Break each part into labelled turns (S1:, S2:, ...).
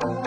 S1: control.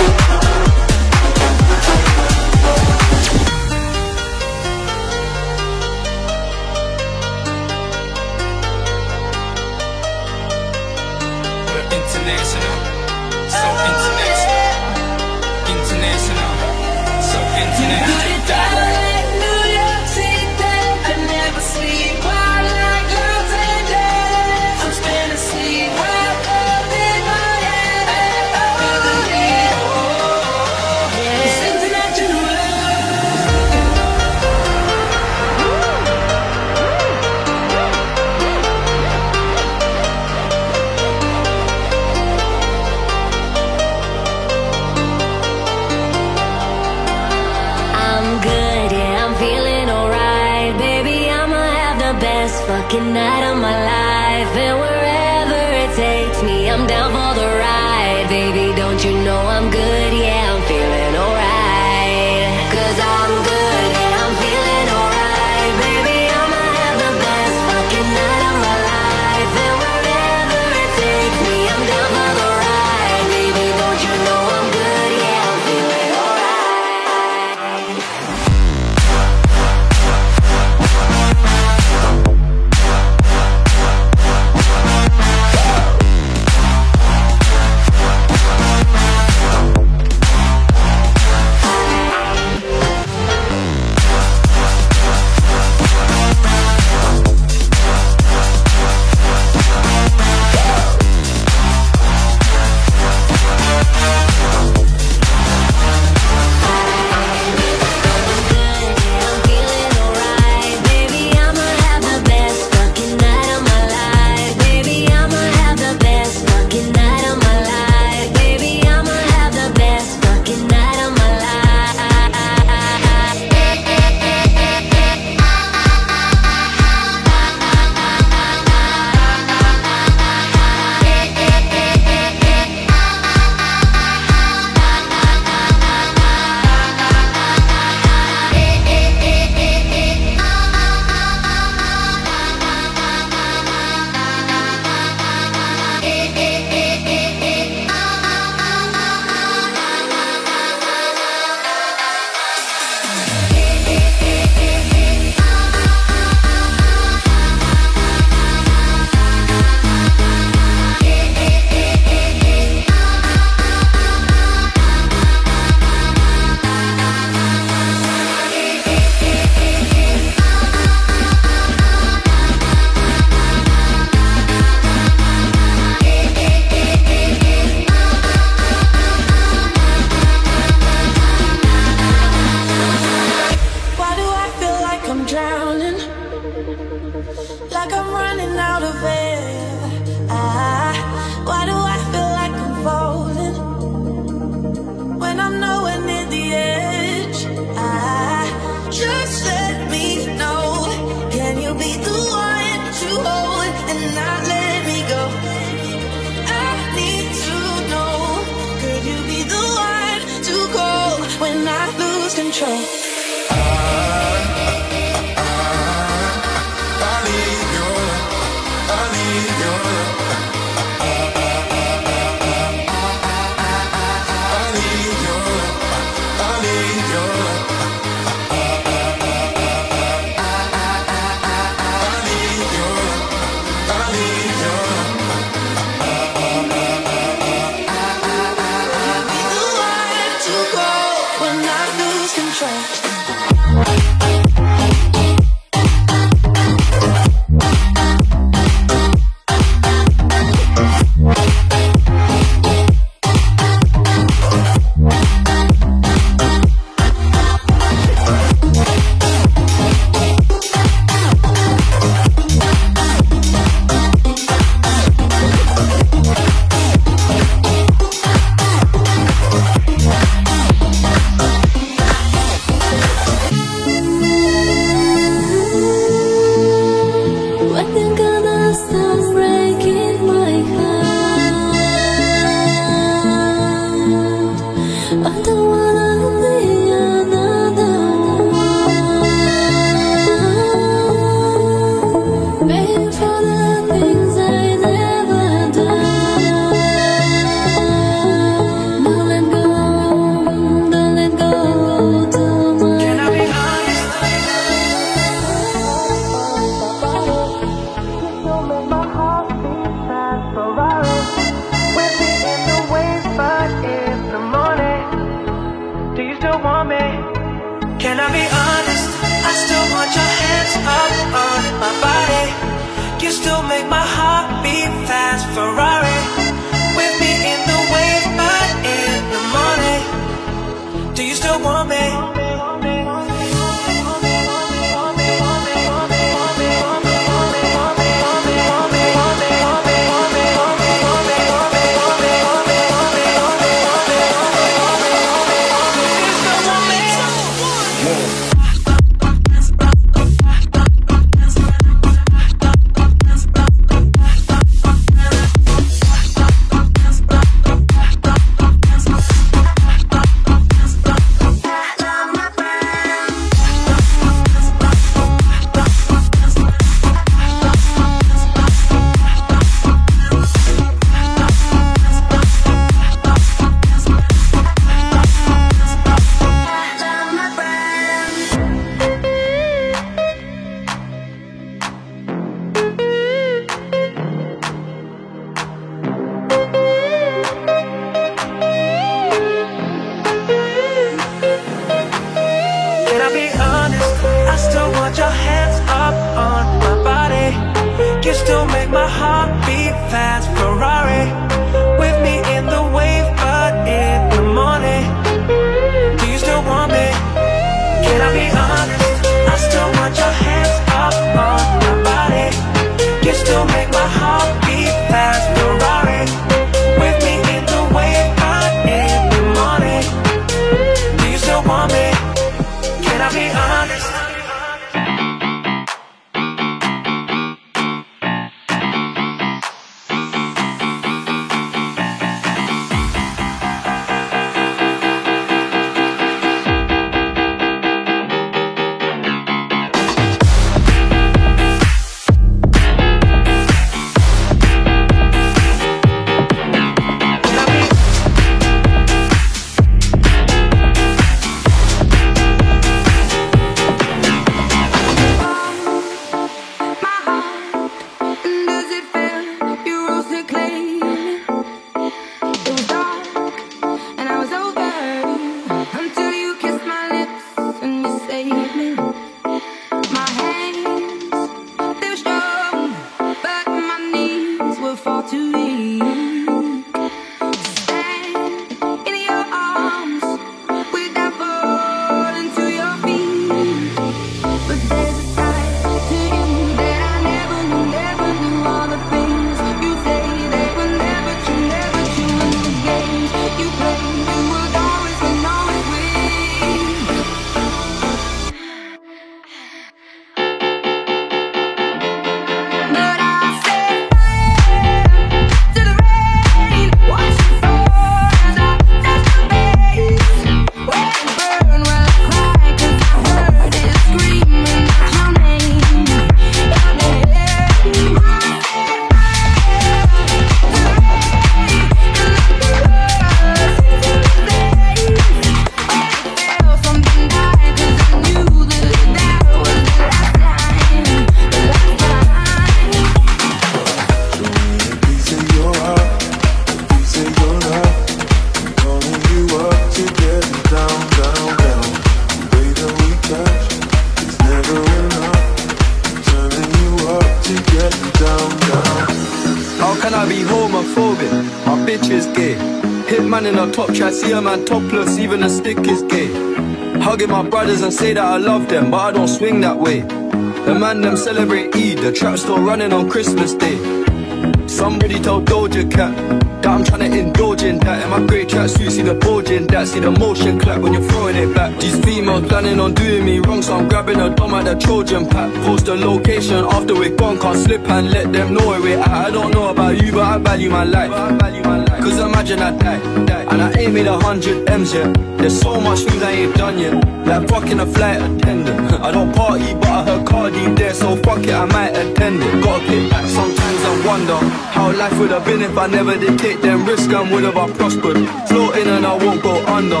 S2: flight attendant. I don't party, but I heard Cardi there, so fuck it, I might attend it. Gotta get back sometimes I wonder how life would have been if I never did take them risks and would have I prospered. Floating and I won't go under.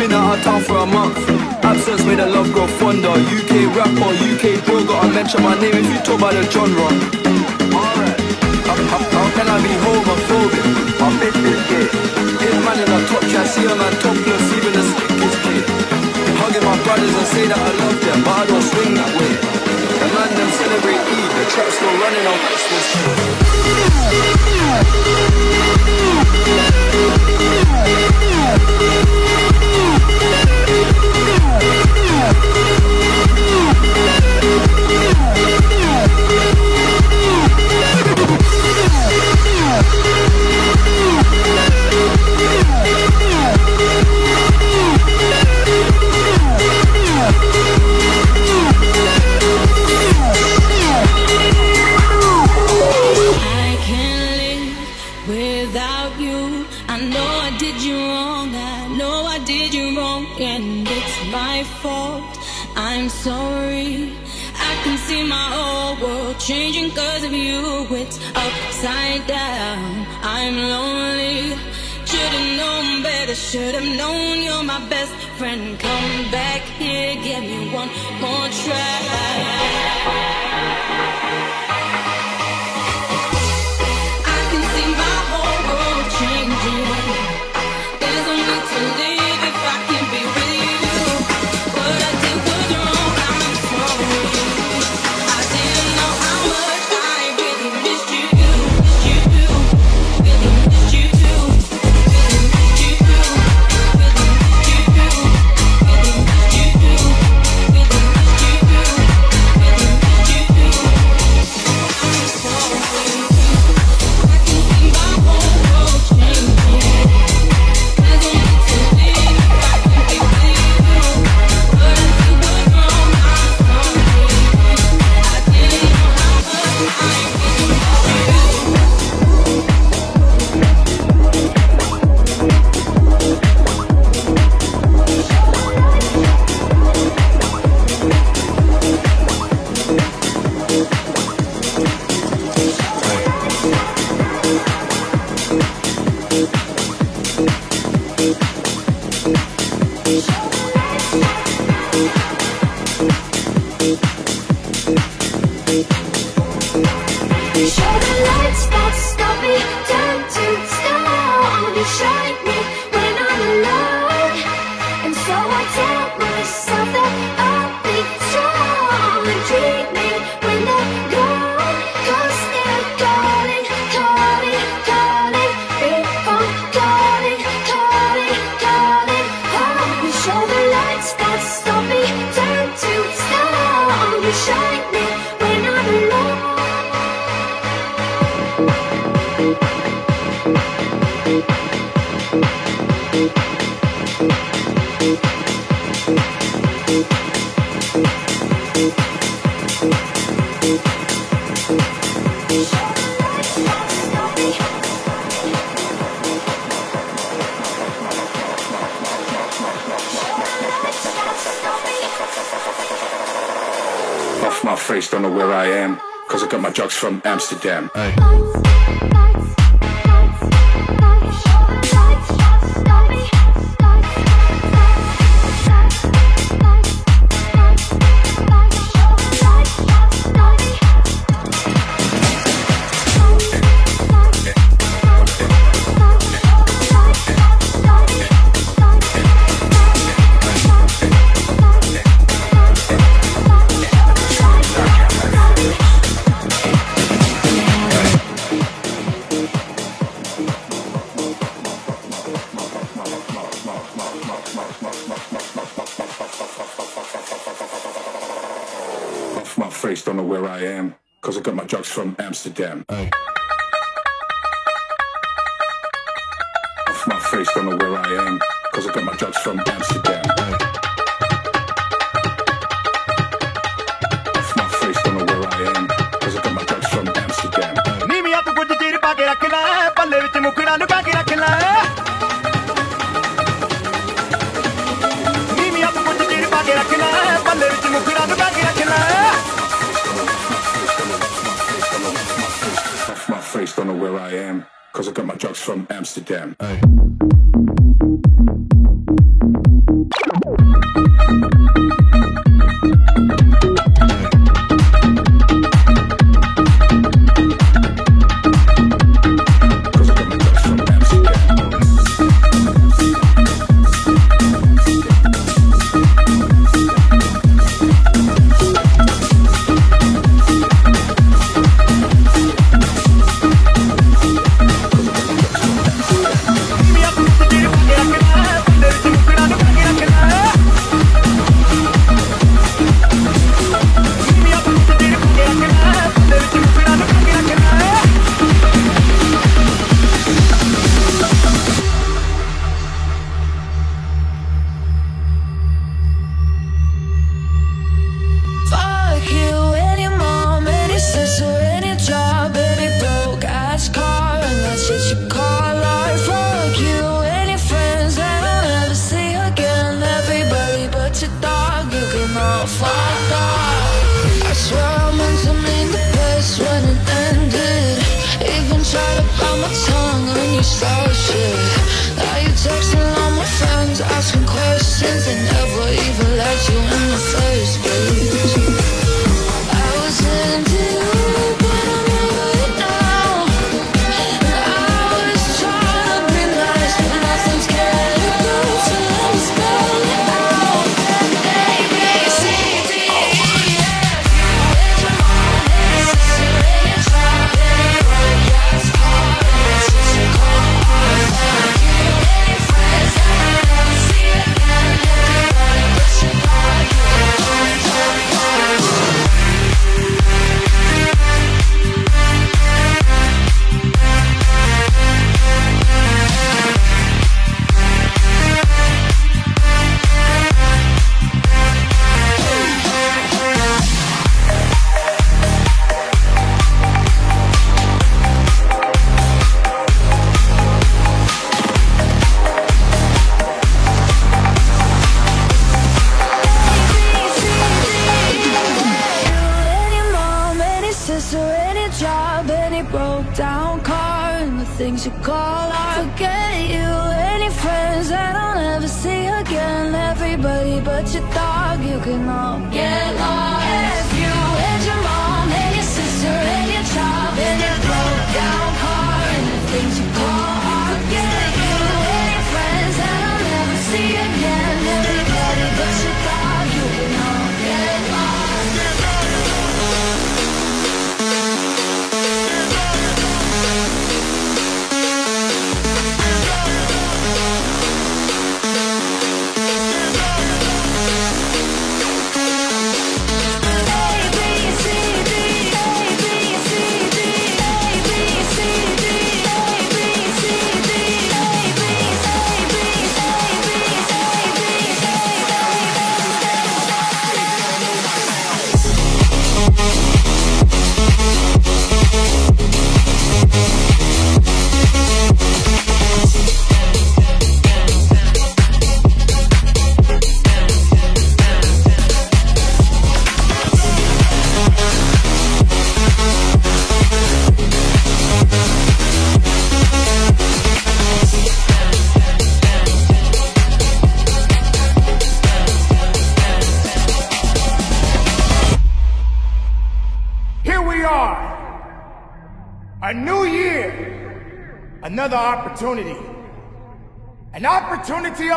S2: Been out of town for a month. Absence made the love grow fonder. UK rapper, UK bro, gotta mention my name if you talk about the genre. Alright, how, how, can I be homophobic? I'm bitch, bitch, bitch. Man in the top, I see him on top. say that I love them, but I don't swing that way. The man them celebrate Eid, the traps still running on Christmas.
S3: Trucks from Amsterdam.
S1: Aye.
S2: Hey. Oh.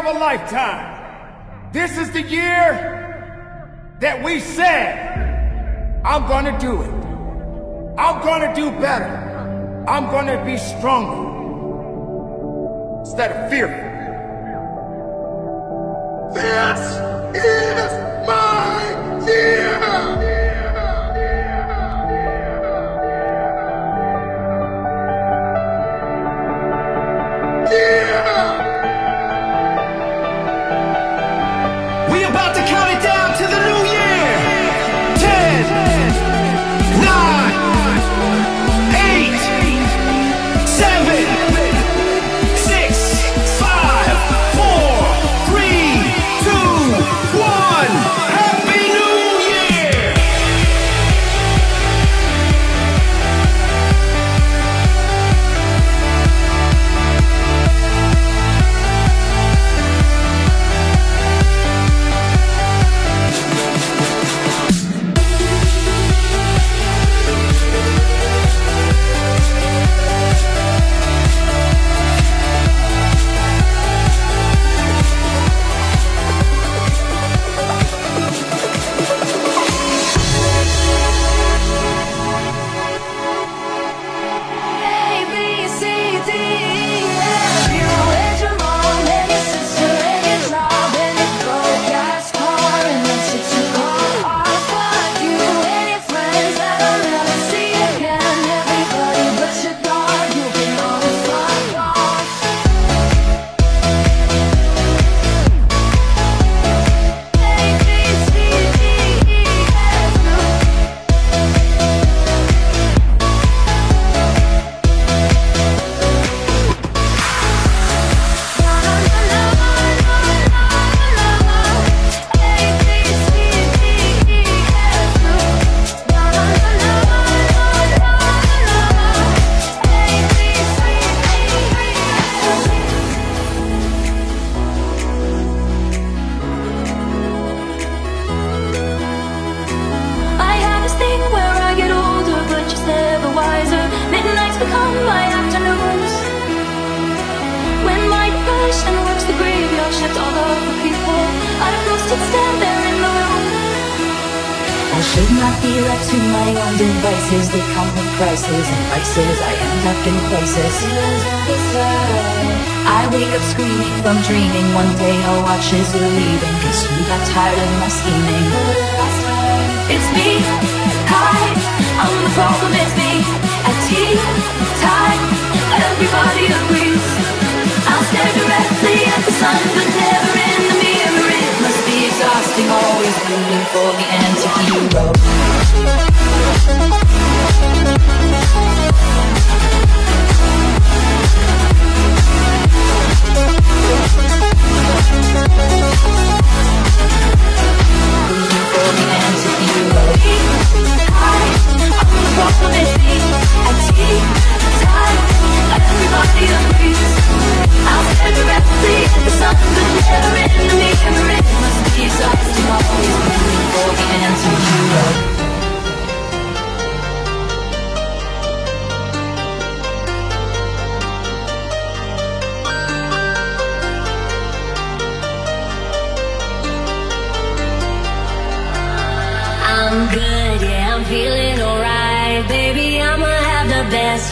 S2: a
S4: lifetime. This is the year that we said, I'm gonna do it. I'm gonna do better. I'm gonna be stronger instead of fearful.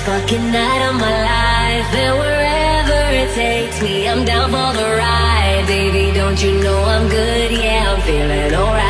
S1: fucking night of my life And wherever it takes me, I'm down for the ride Baby, don't you know I'm good? Yeah, I'm feeling alright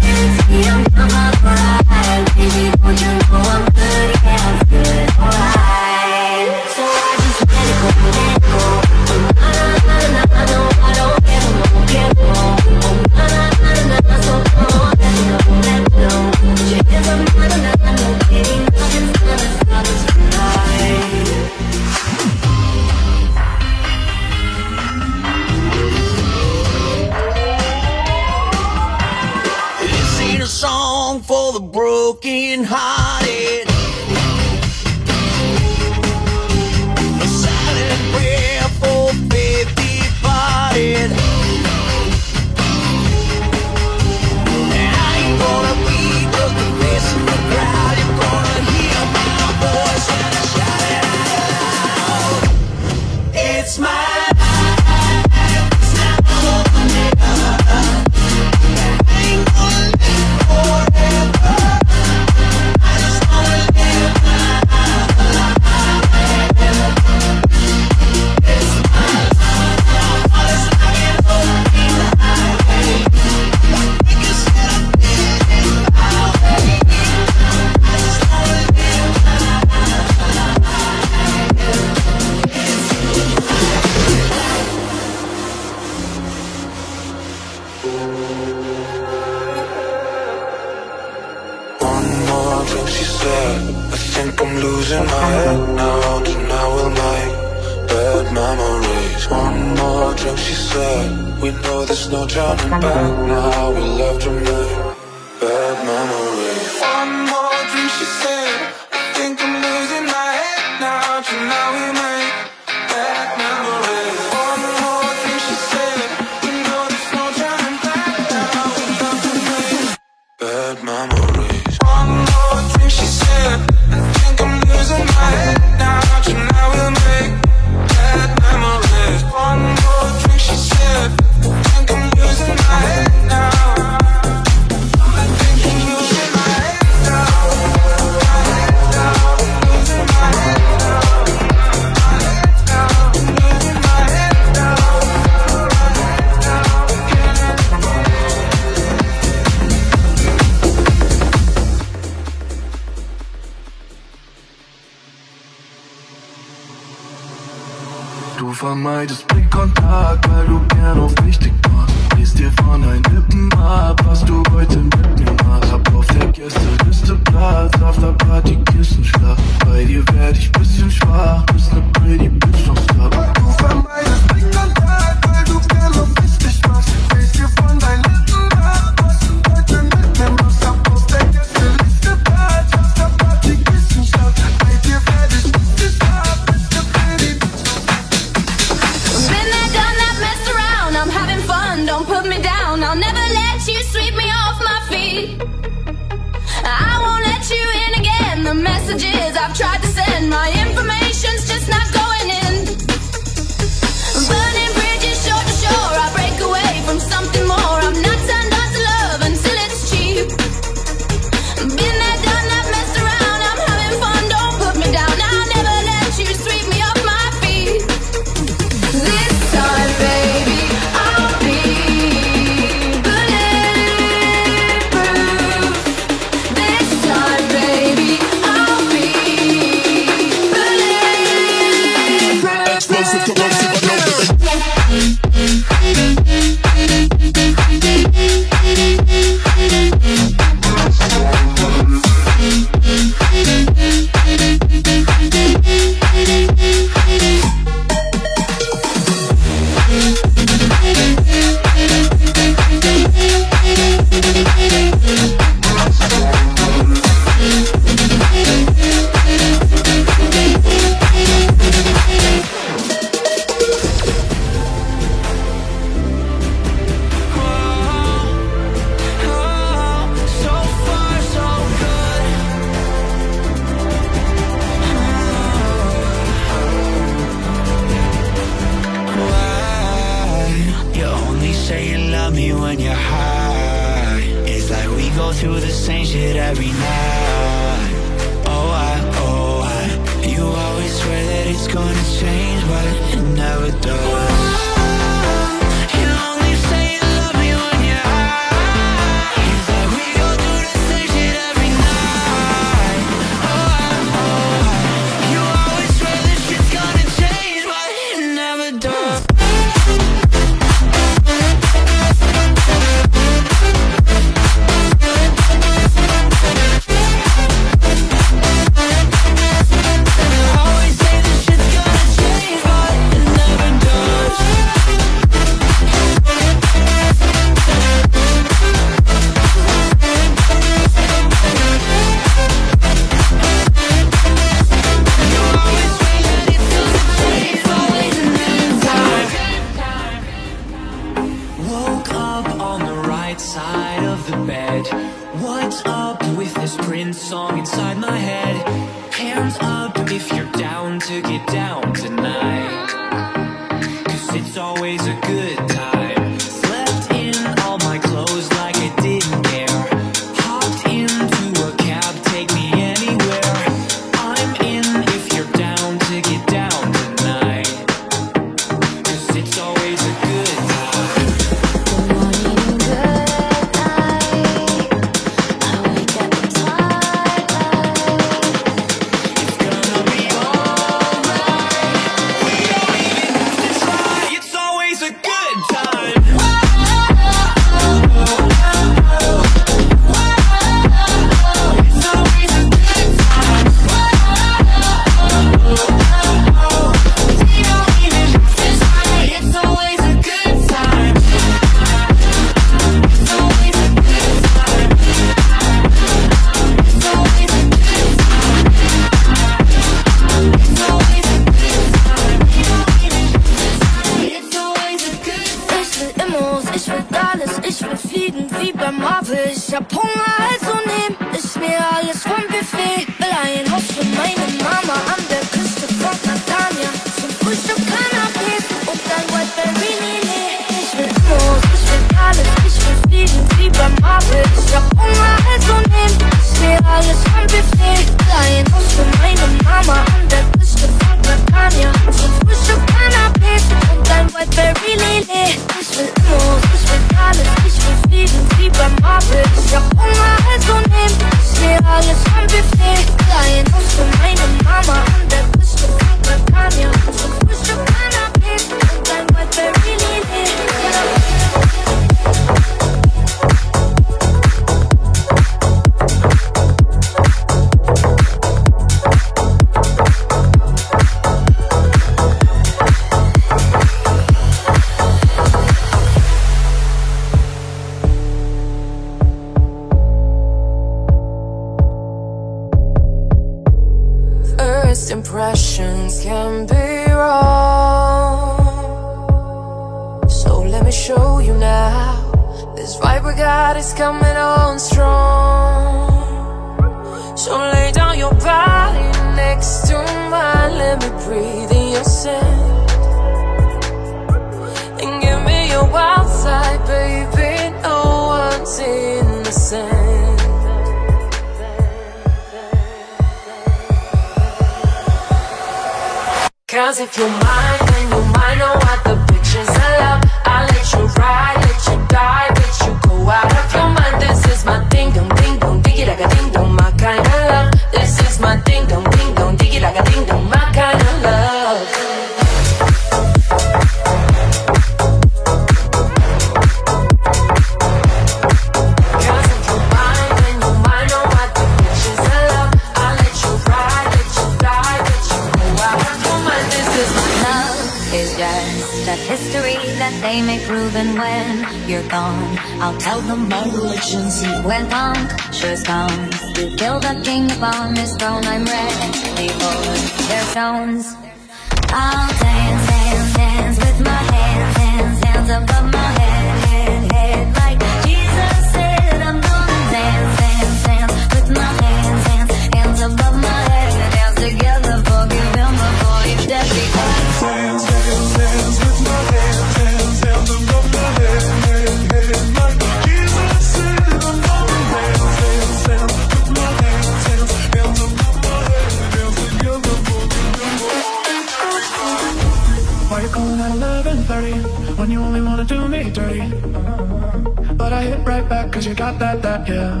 S5: back,
S6: cause
S7: you got
S8: that,
S9: that, yeah.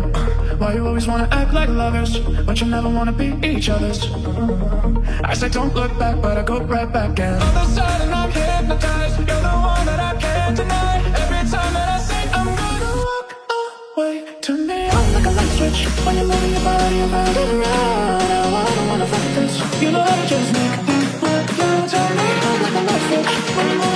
S9: Why you always wanna act like lovers, but you never wanna be each other's? I say don't look back, but I go right back in. All of a sudden I'm hypnotized, you're the one that I can't deny. Every time that I say I'm gonna walk away, turn me on like a light switch. When you're moving your body around and around I don't wanna fuck this, you know how to just make me work You turn me on like a light switch. When you're moving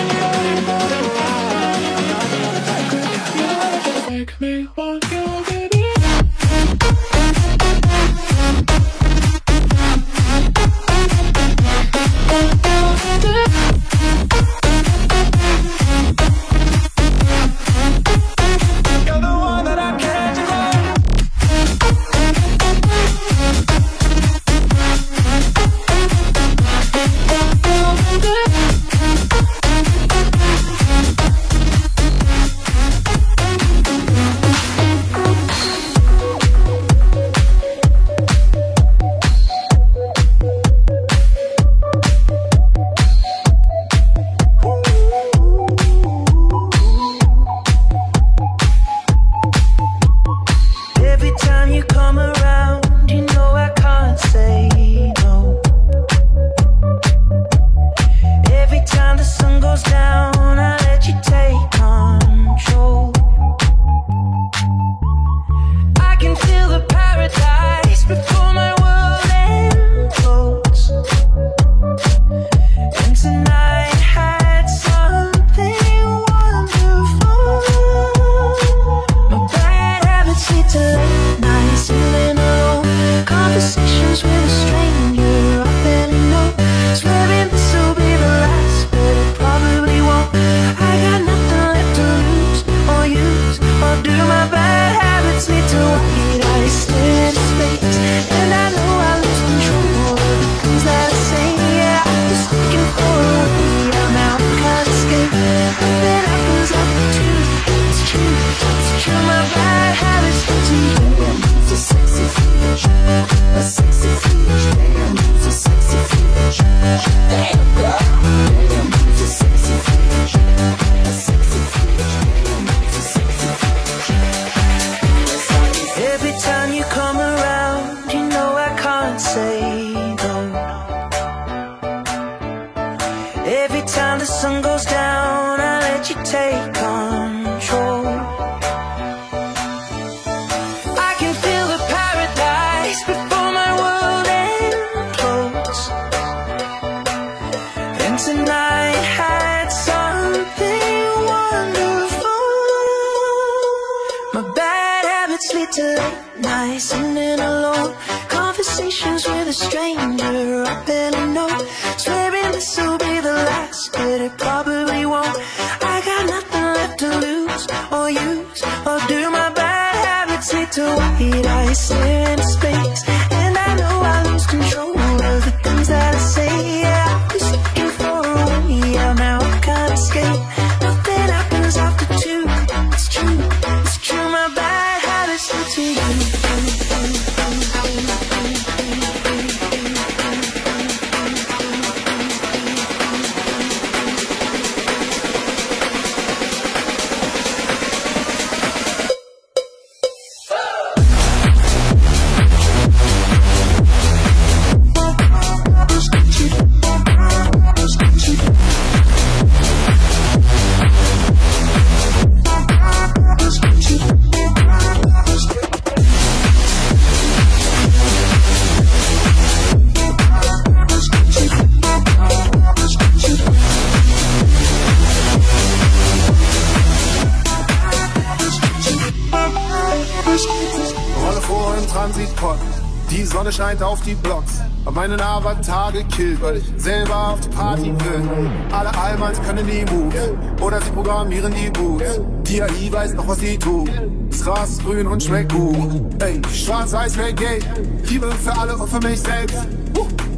S10: die Blocks. Hab meinen Avatar gekillt, weil ich selber auf die Party will. Alle Allmanns können die Moves. Oder sie programmieren die Boots. Die AI weiß noch, was sie tut. Das Gras ist grün und schmeckt gut. Ey, schwarz-weiß gay. Liebe für alle und für mich selbst.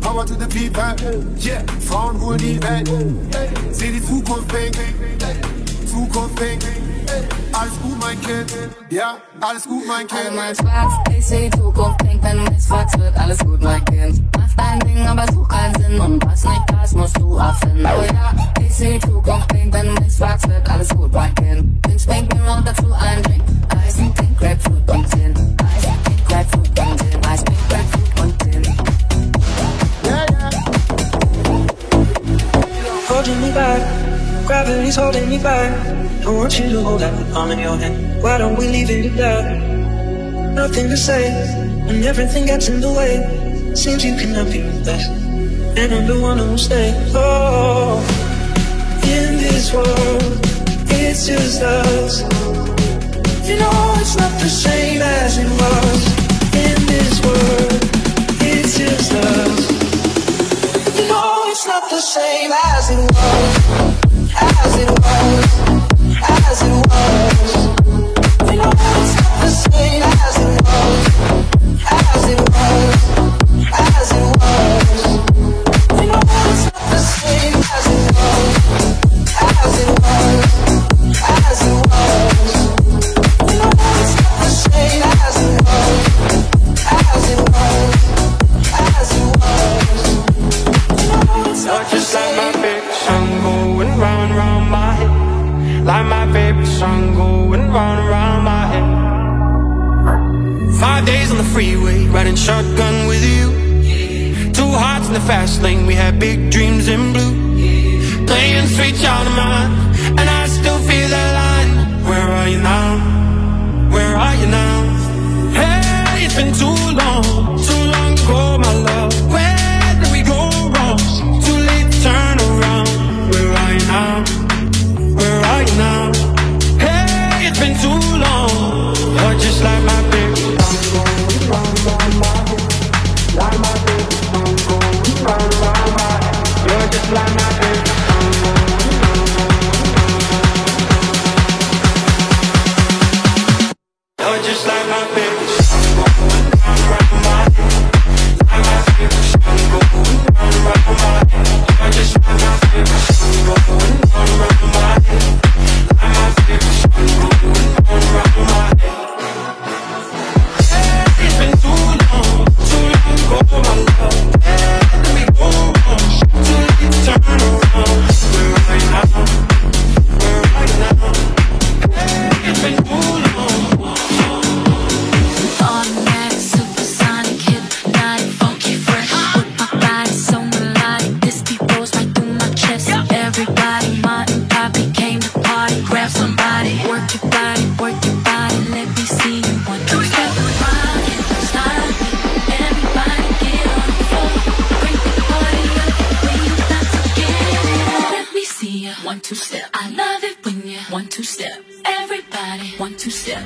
S10: Power to the people. Yeah, Frauen holen die Welt. Seh die Zukunft pink. Zukunft pink. Alles gut, mein Kind. Ja, alles gut, mein Kind.
S11: Einmal schwarz, ich seh die Zukunft pink, wenn du mich fragst, wird alles gut, mein Kind. Mach dein Ding, aber such keinen Sinn und was nicht passt, musst du erfinden. Oh ja, ich seh die Zukunft pink, wenn du mich fragst, wird alles gut, mein Kind. Bin spink mir und dazu ein Drink. Eis Pink, Grapefruit und Gin. Eis Pink, Grapefruit und Gin. Eis, Pink, Grapefruit und Gin.
S9: holding me back. Gravity's holding me back. I want you to hold out that palm in your hand. Why don't we leave it at that? Nothing to say when everything gets in the way. Seems you cannot be replaced, and I'm the one who will stay. Oh, in this world, it's just us. You know it's not the same as it was. In this world, it's just us. You know it's not the same as it was, as it was, as
S2: shotgun with you. Two hearts in the fast lane, we had big dreams in blue. Playing sweet child of mine,
S12: one, two, step. I love it when you one, two, step. Everybody, one, two, step.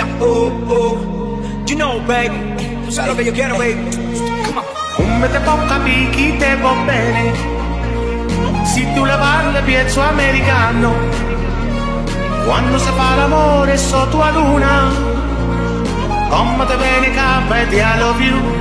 S13: Ya, oh, oh. You know, baby, tú sabes lo que yo quiero, baby. Come on.
S14: Come te può capire chi te va bene Se tu la parli piezzo americano Quando si fa l'amore sotto la luna Come te viene capo e ti
S6: I
S15: love
S2: you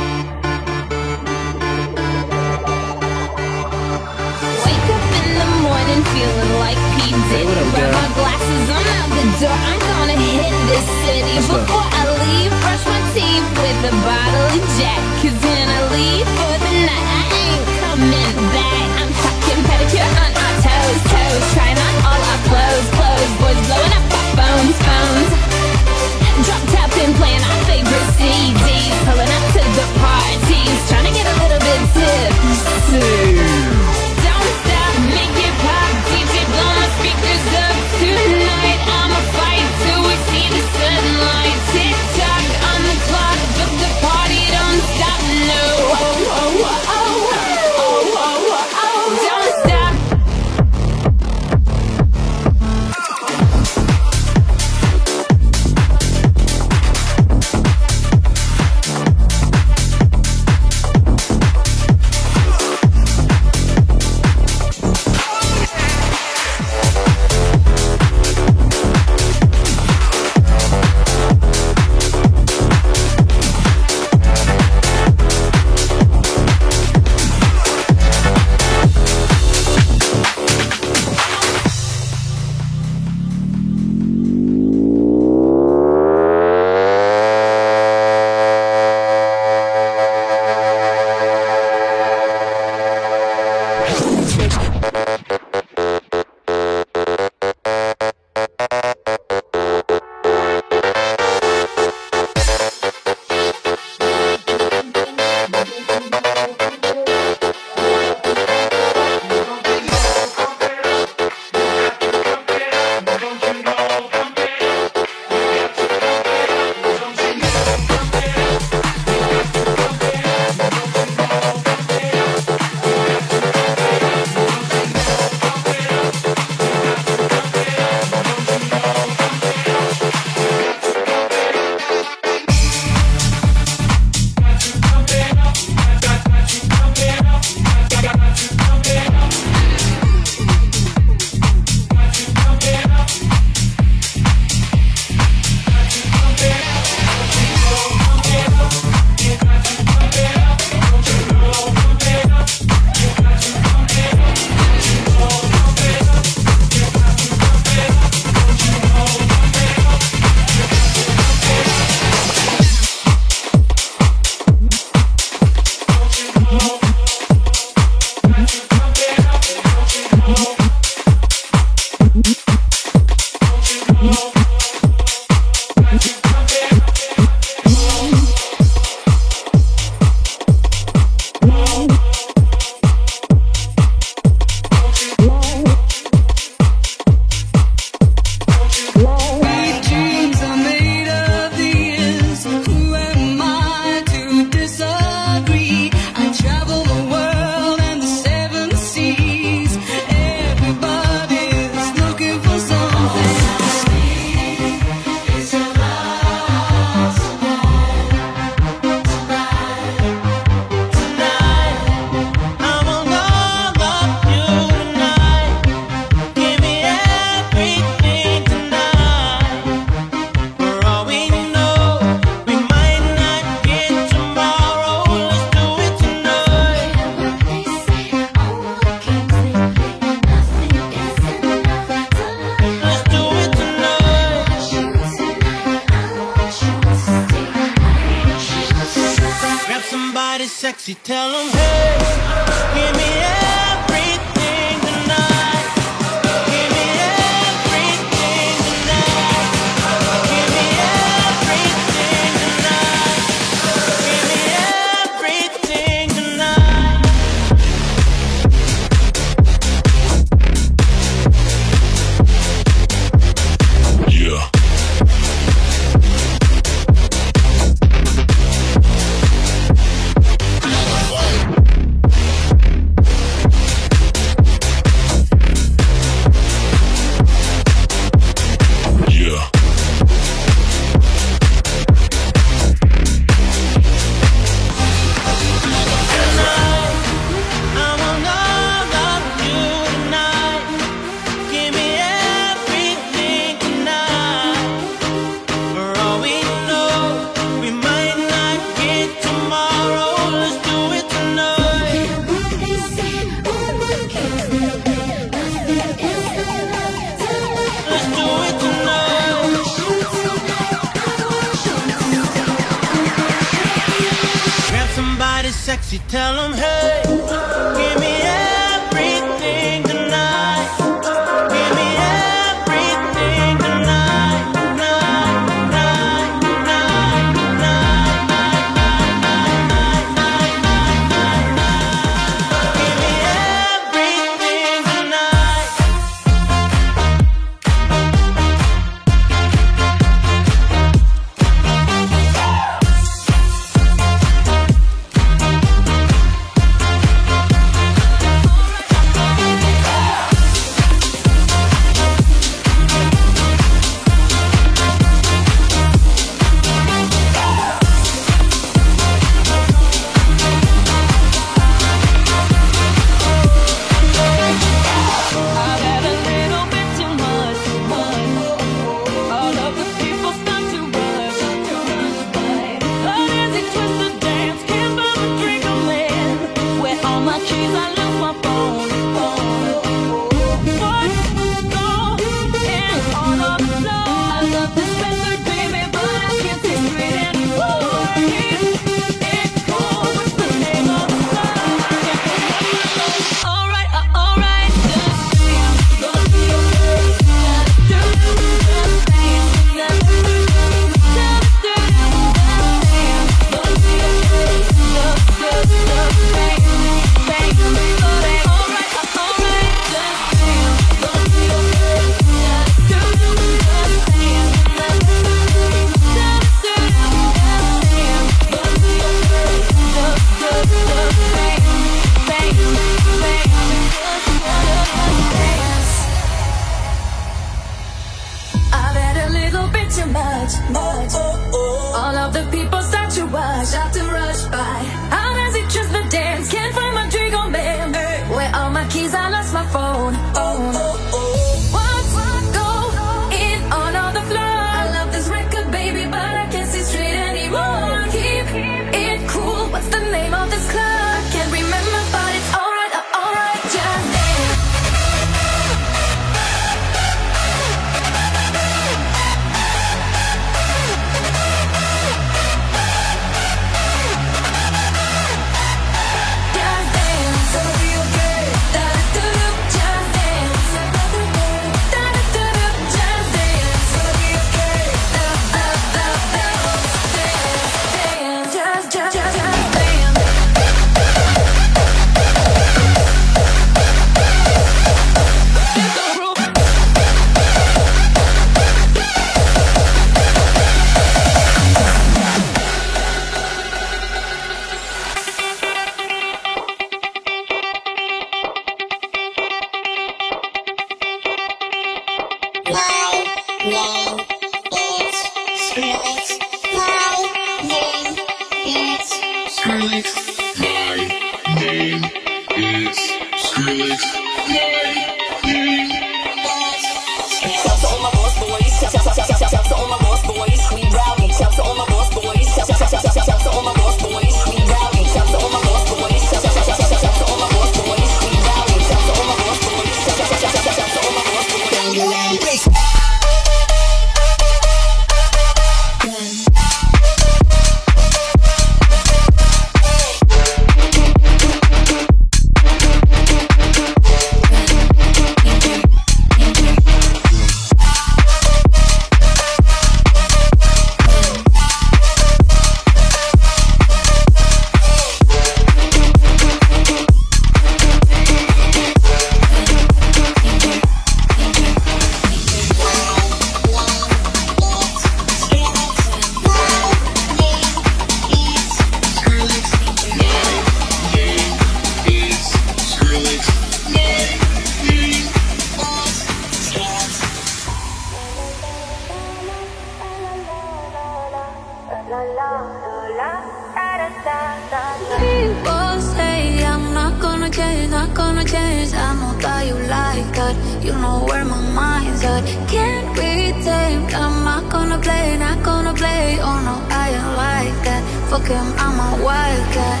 S2: him, I'm a wildcat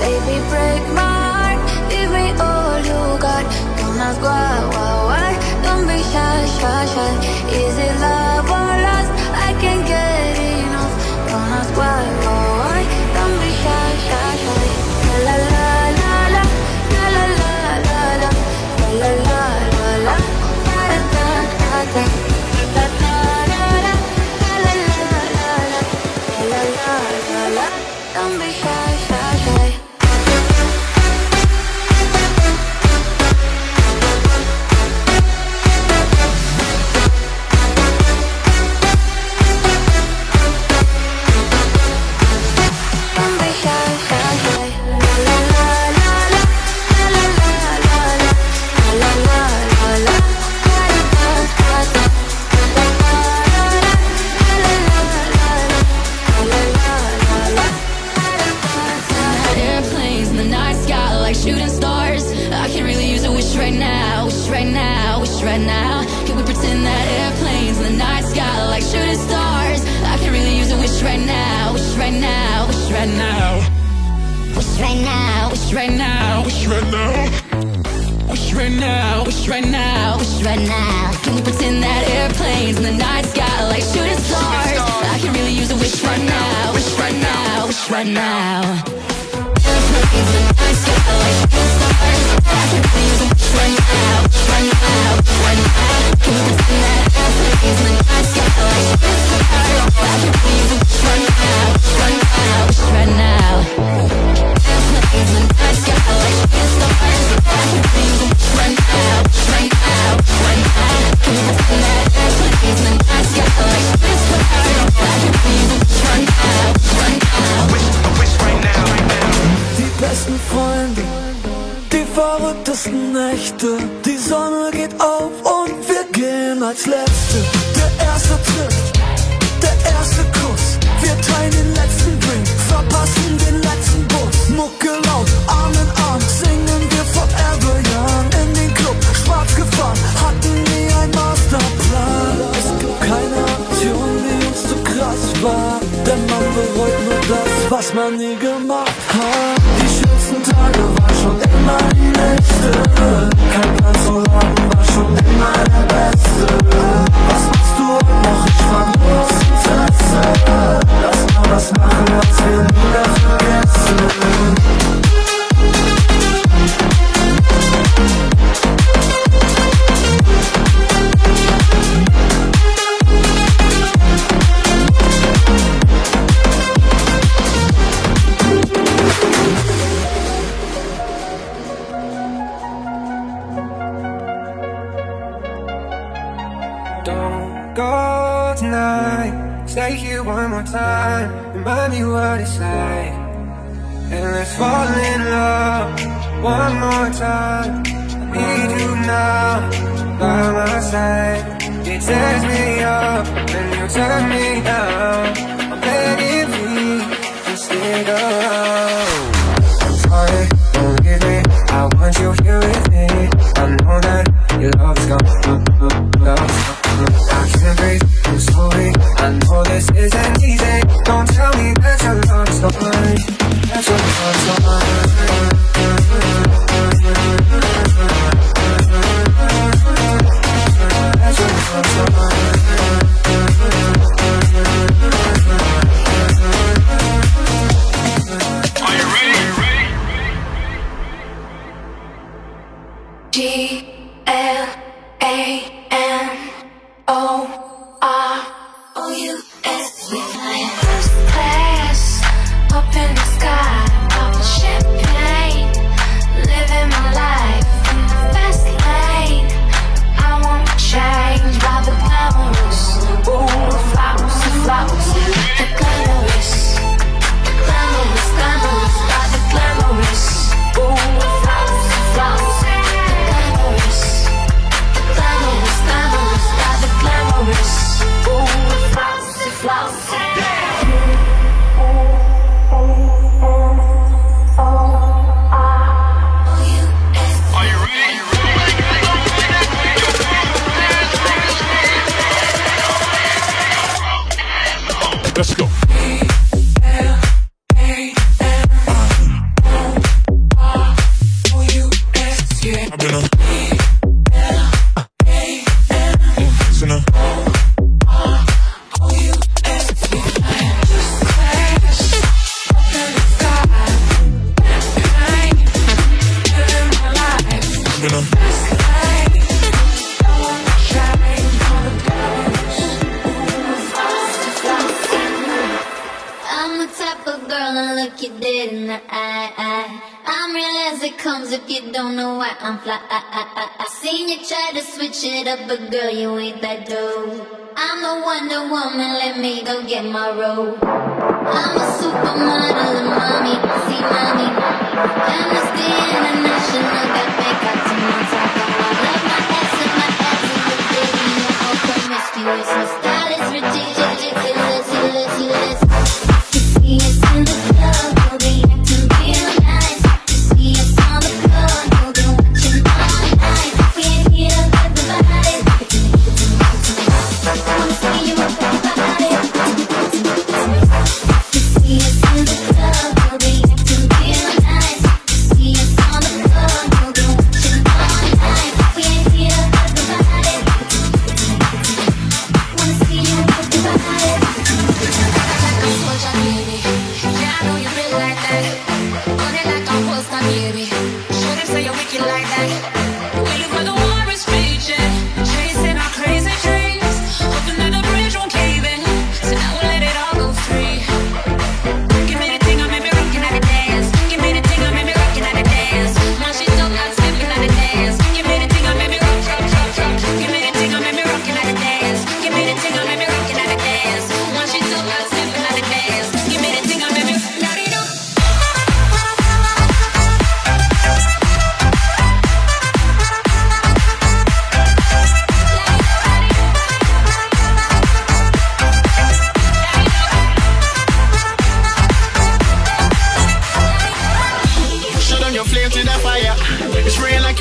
S2: Baby, break my heart, give me all you got. Don't ask why, why, why, don't be shy, shy, shy. Is it love? I'm begging please, just stick around.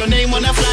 S2: your name when I
S16: fly.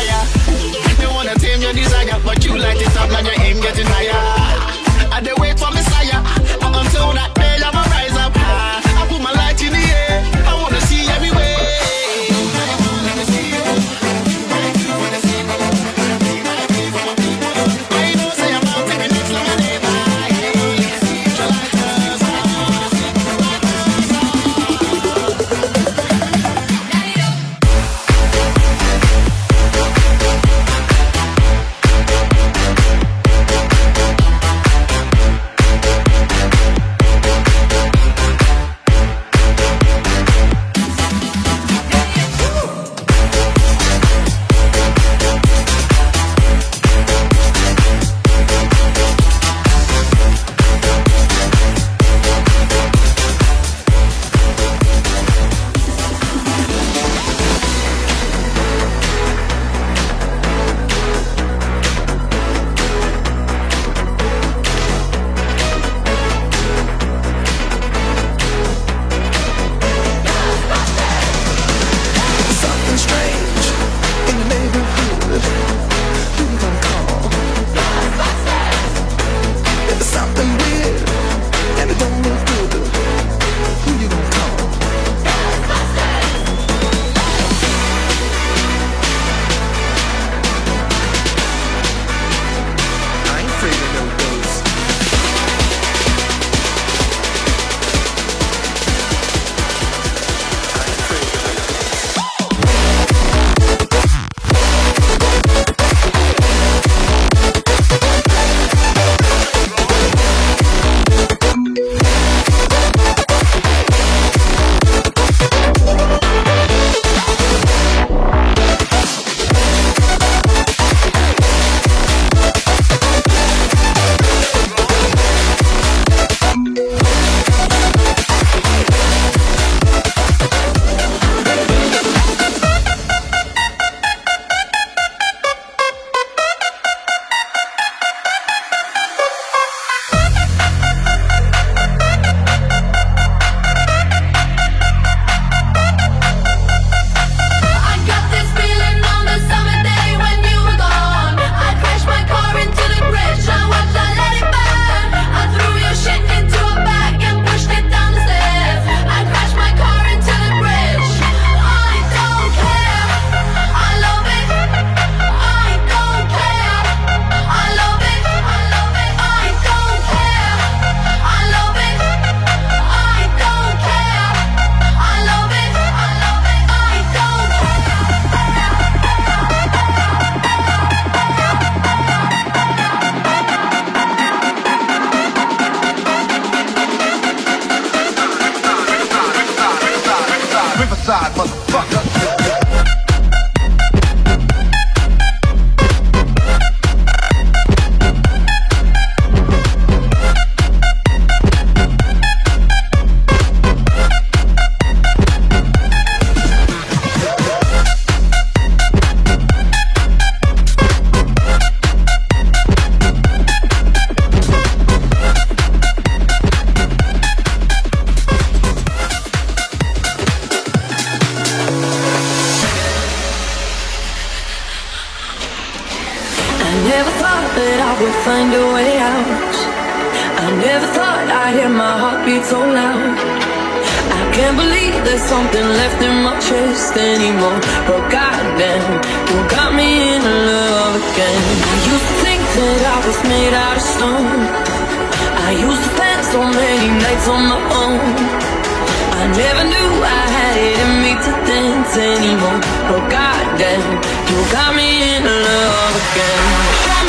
S2: thought I'd hear my heartbeat so loud. I can't believe there's something left in my chest anymore. But goddamn, you got me in love again. I used to think that I was made out of stone. I used to spend so many nights on my own. I never knew I had it in me to dance anymore. But goddamn, you got me in love again.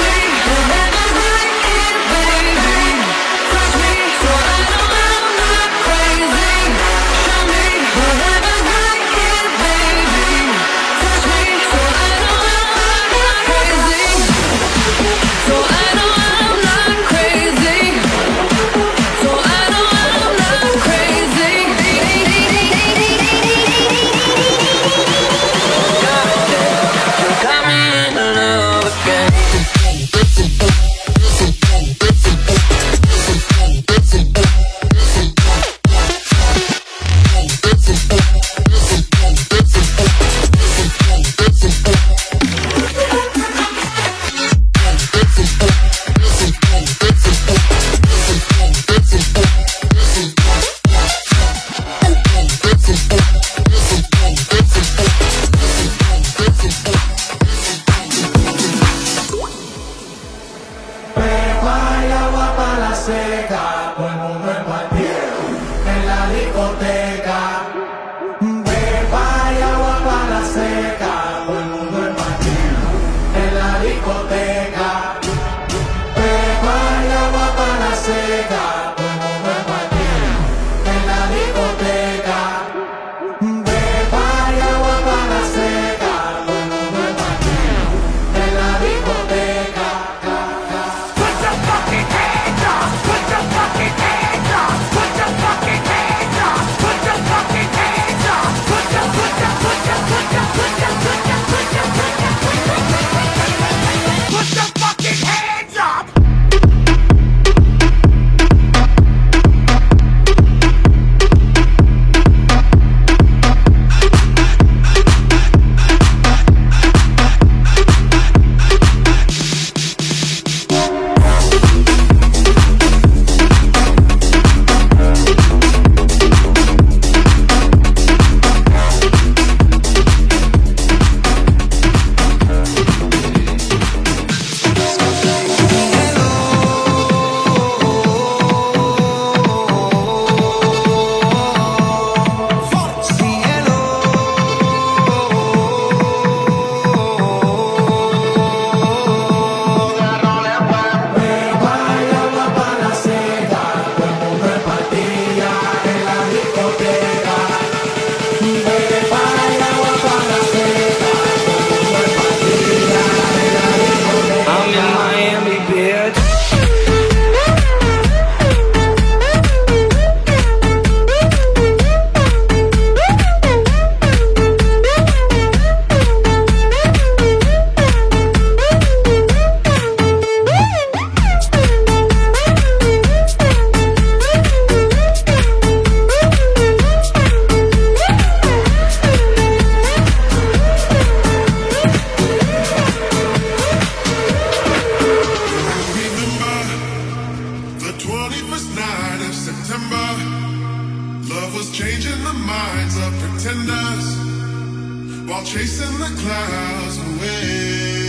S7: while chasing the clouds away.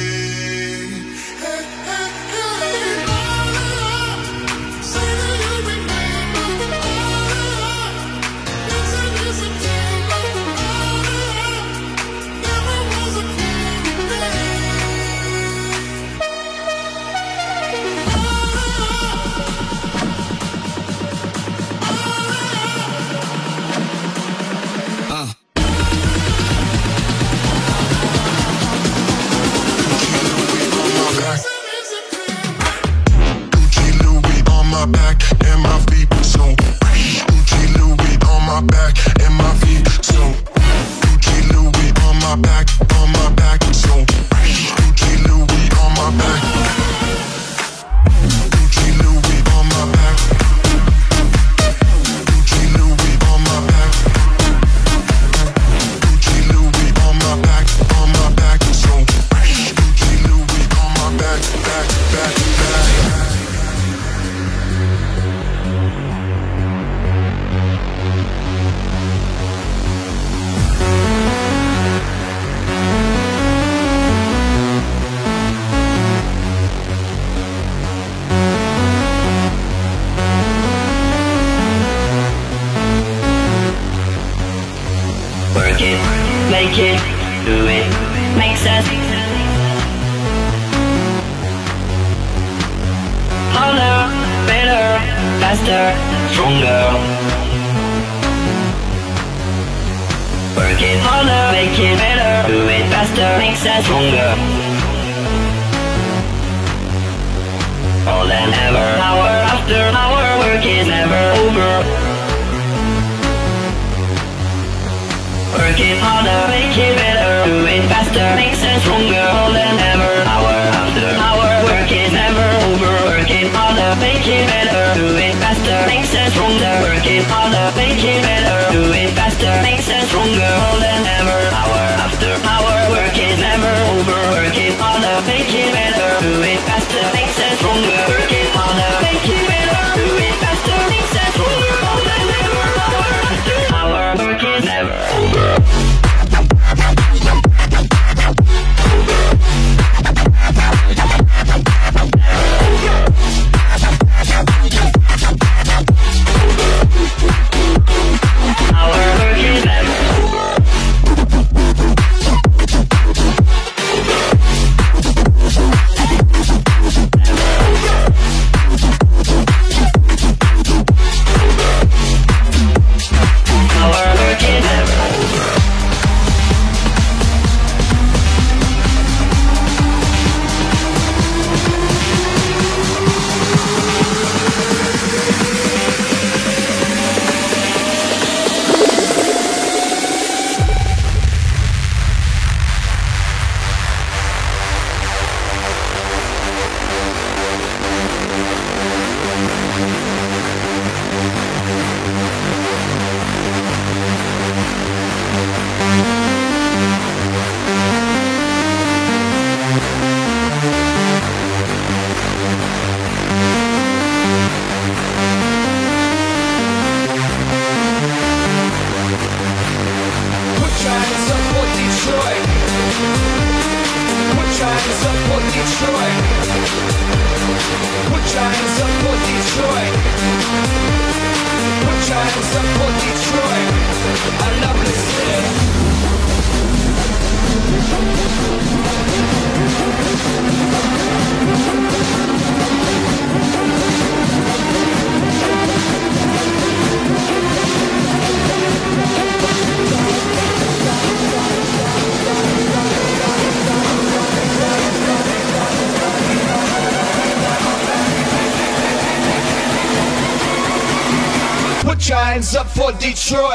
S17: Detroit,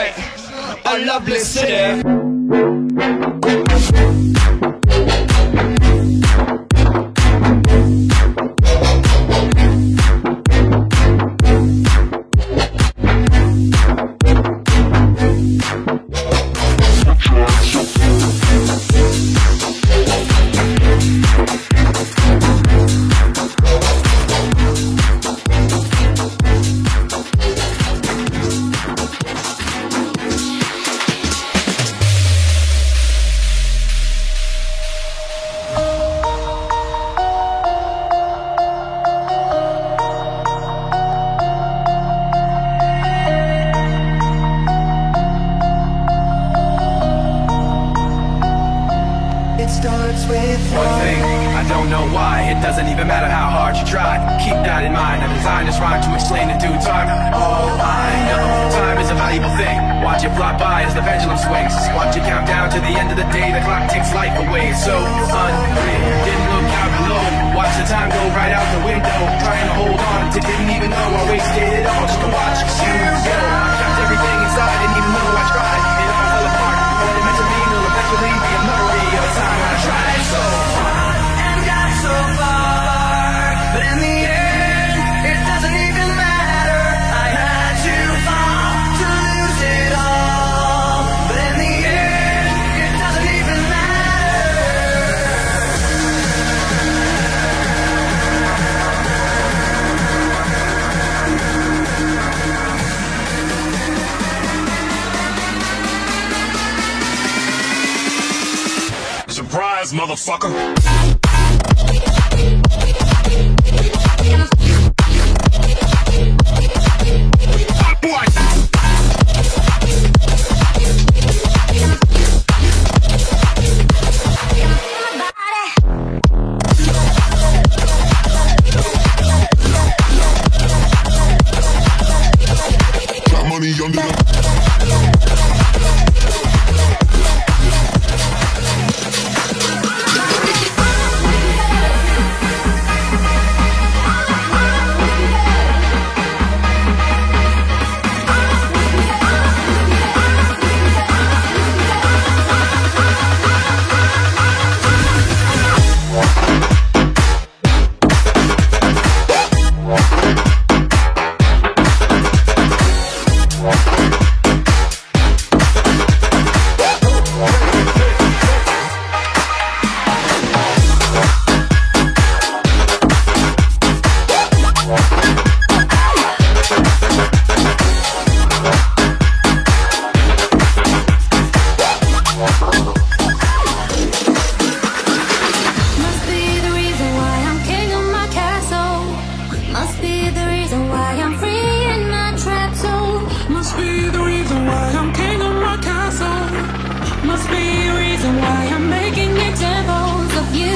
S18: why I'm making examples of you.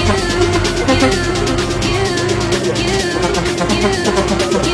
S19: You, you,
S9: you, you, you, you. you.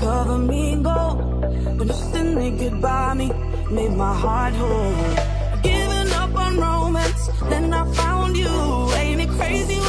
S9: cover me in gold But nothing they could buy me made my heart whole. Giving up on romance, then I found you. Ain't it crazy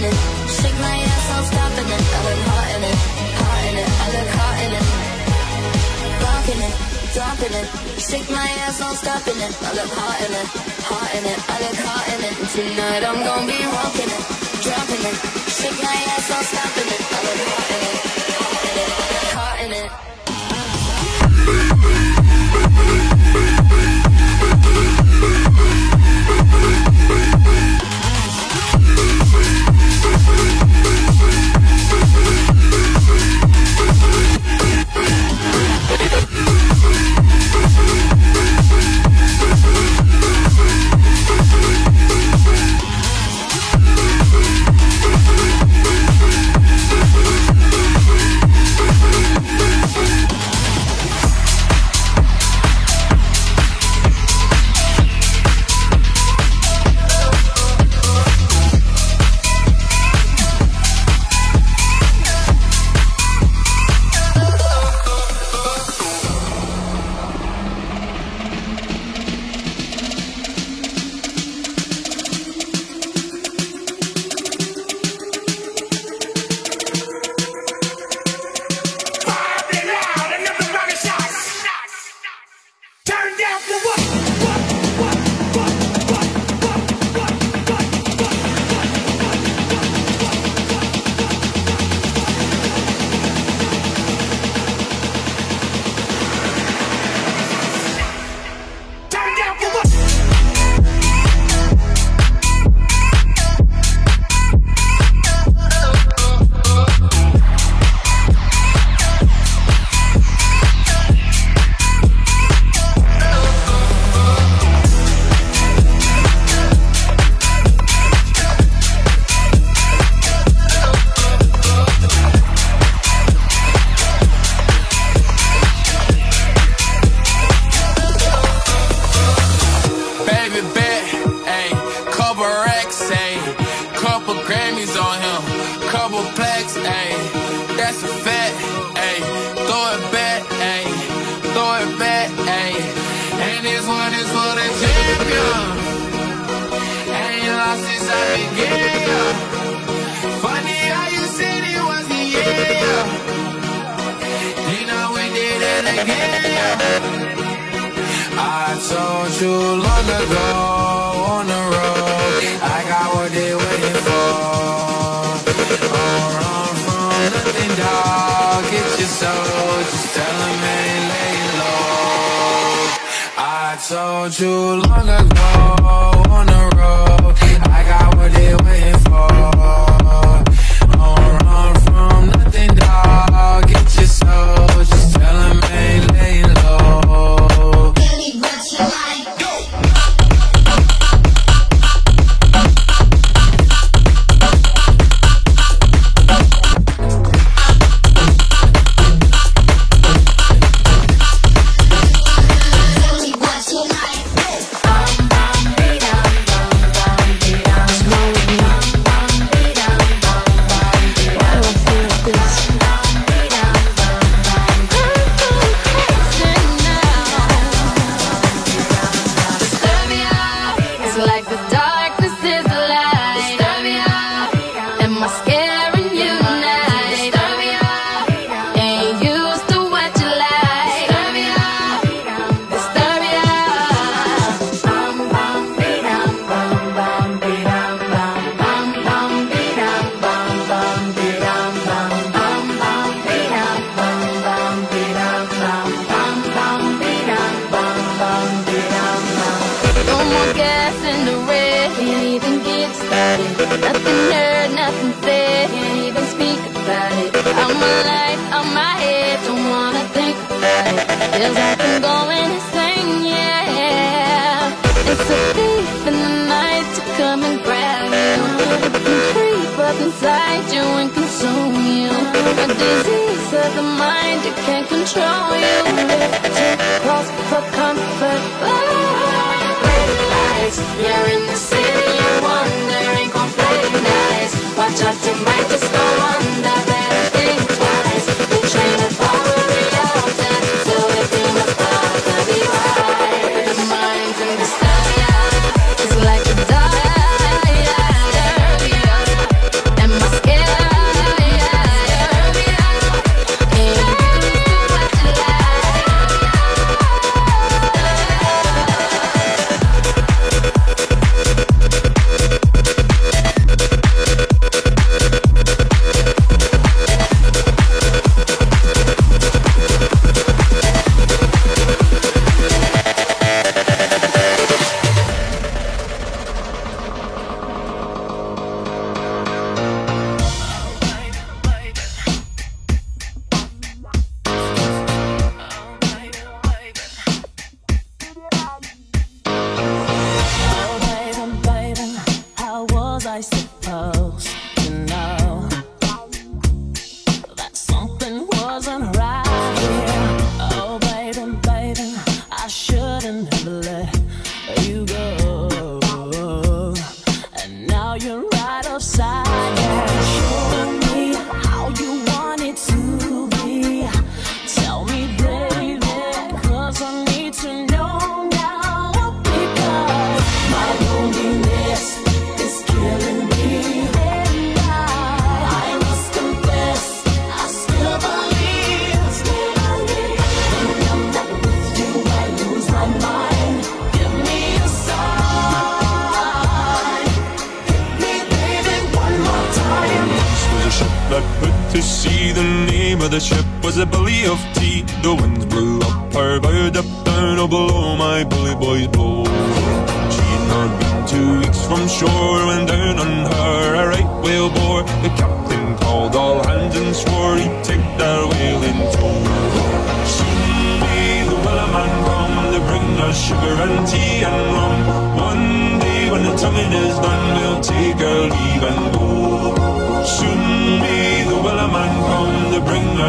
S20: in
S21: it.
S2: Shake my ass, I'm stopping it. I look hot in it, hot in it. I look hot in it. Rocking it, dropping it. Shake my ass, I'm stopping it. I look hot in it, hot in it. I look hot in it. Tonight I'm gonna be rocking it, dropping it. Shake my ass, I'm stopping it. I look hot in it.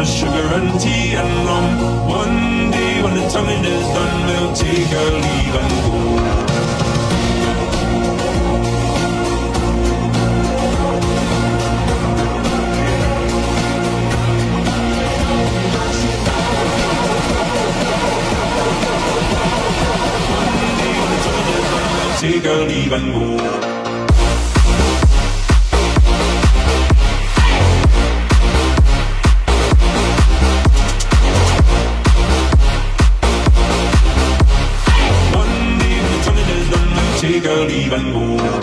S2: of
S22: sugar and tea and rum. One day when the tonguing is done, we'll take our leave and go. Take a leave and go.
S23: 全部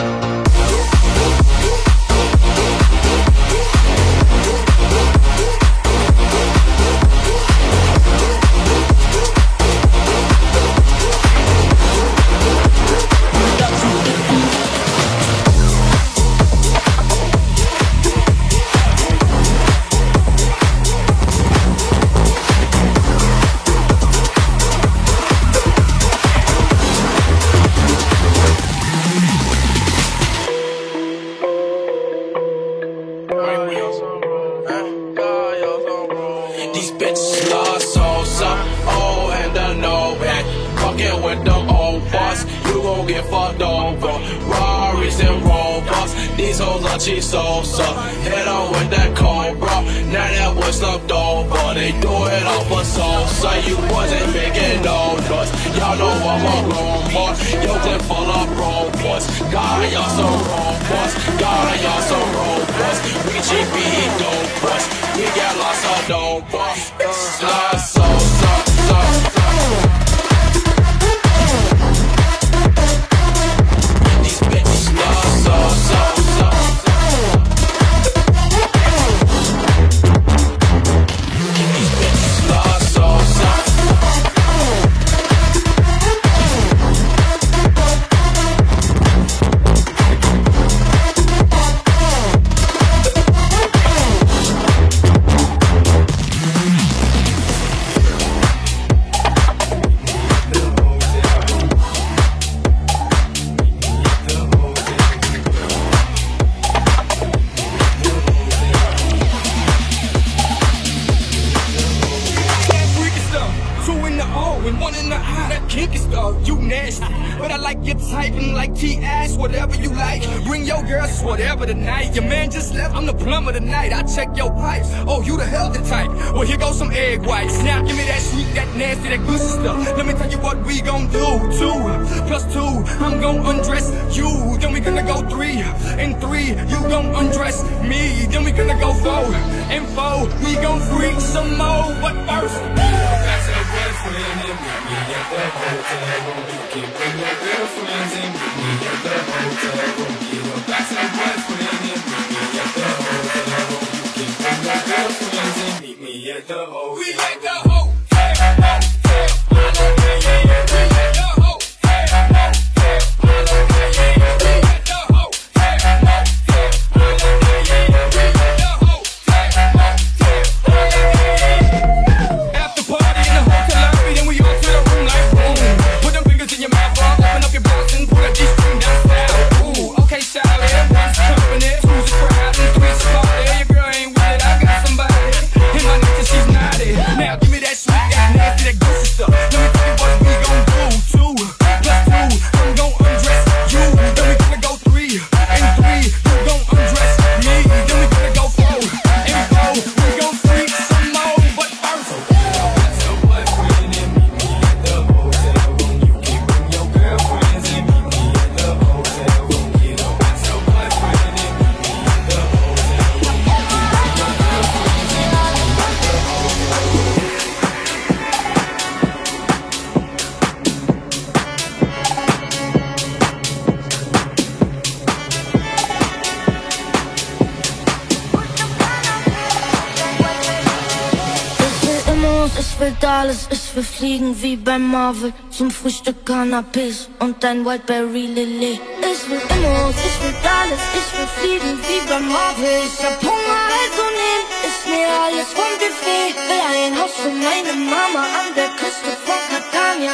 S23: Frühstück Cannabis und dein Whiteberry Lilly. Ich will Immos, ich will alles, ich will fliegen wie beim Marvel. Ich hab Hunger, also nehm ich mir alles vom Buffet. Will ein Haus für meine Mama an der Küste von Catania.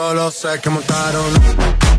S24: solo sé que montaron